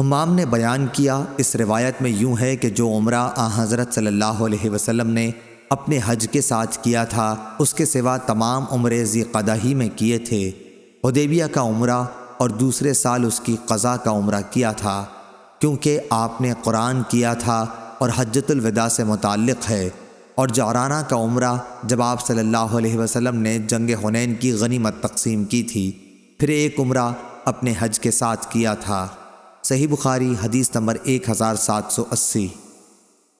حمام نے بیان کیا، اس روایت میں یوں ہے کہ جو عمرہ آ حضرت صلی اللہ علیہ وسلم نے اپنے حج کے ساتھ کیا تھا، اس کے سوا تمام عمرے ذی قدہ ہی میں کیے تھے۔ حدیبیہ کا عمرہ اور دوسرے سال اس کی قضا کا عمرہ کیا تھا، کیونکہ آپ نے قرآن کیا تھا اور حجت الوداع سے متعلق ہے۔ اور جورانہ کا عمرہ جب آپ صلی اللہ علیہ وسلم نے جنگ حنین کی غنیمت تقسیم کی تھی، پھر ایک عمرہ اپنے حج کے ساتھ کیا تھا۔ صحیح بخاری حدیث نمبر ایک ہزار سات سو اسی